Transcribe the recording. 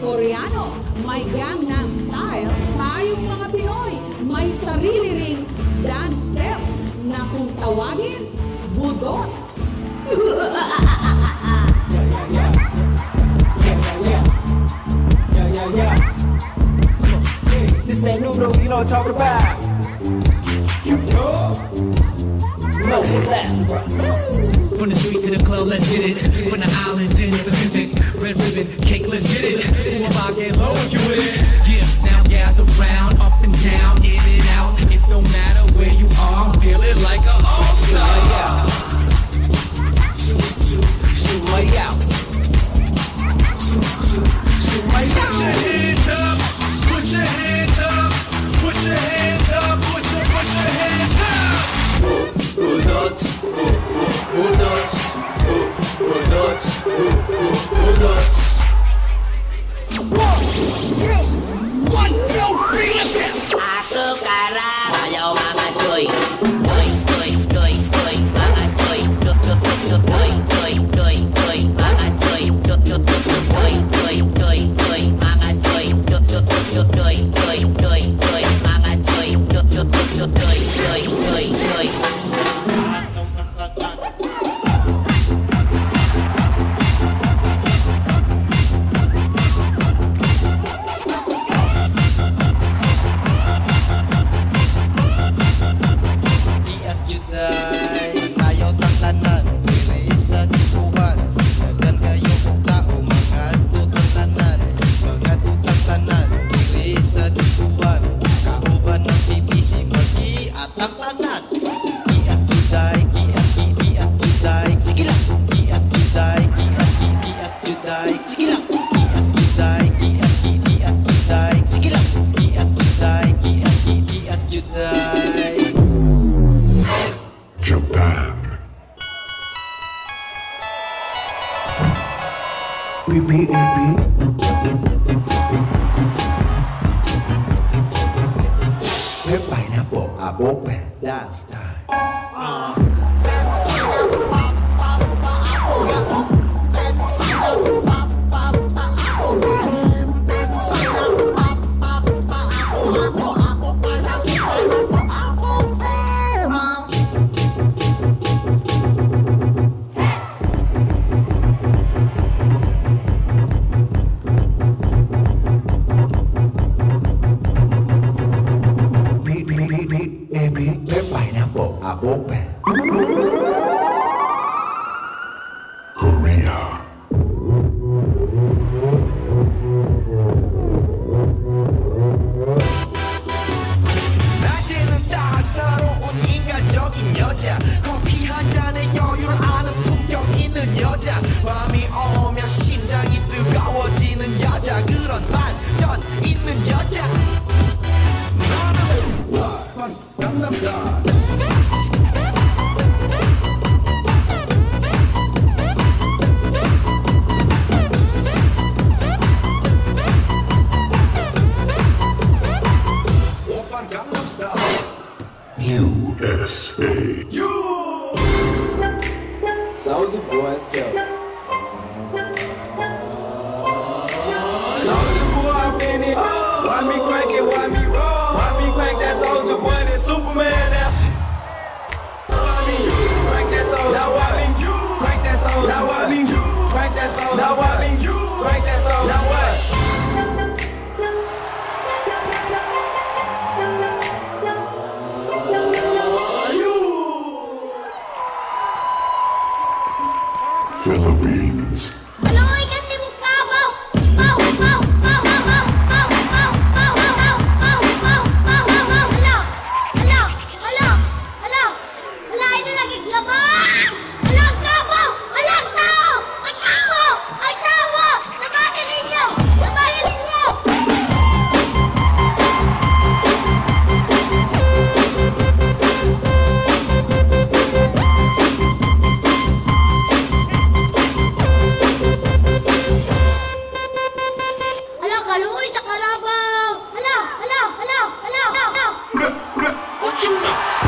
Koreano, may Gangnam Style, tayong mga Pinoy, may sarili ring dance step na kung tawagin, budots. This ain't new, though, you know what I'm talking about. You know? Mo Lazarus. From the street to the club, let's get it. From the island to the Pacific, red ribbon, cake, let's get it. We'll rock and low if you with. Yeah, now gather round, up and down, in and out. It don't matter where you are, feel it like a all-star. Yeah. açúcar. tayo, sige lang. Iat ko tayo, iat, iat ko tayo, Pineapple, a bope, that's time. Uh. 家。Saúde boa, tchau. Willoughby. Uy, takarabaw! Hala! Hala! Hala! Hala! Hala! What you know?